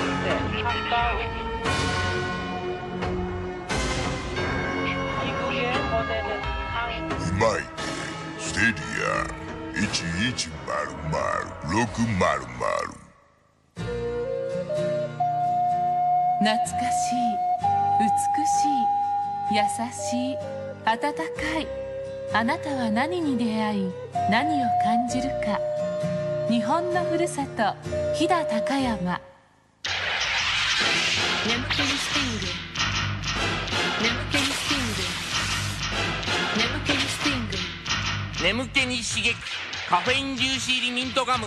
って簡単肉系モデうまい。ステディア11000600懐かしい美しい優しい温かい。あなたは何に出会い何を感じるか。日本のふるさと飛騨高山。眠気に刺激カフェインジューシー入りミントガム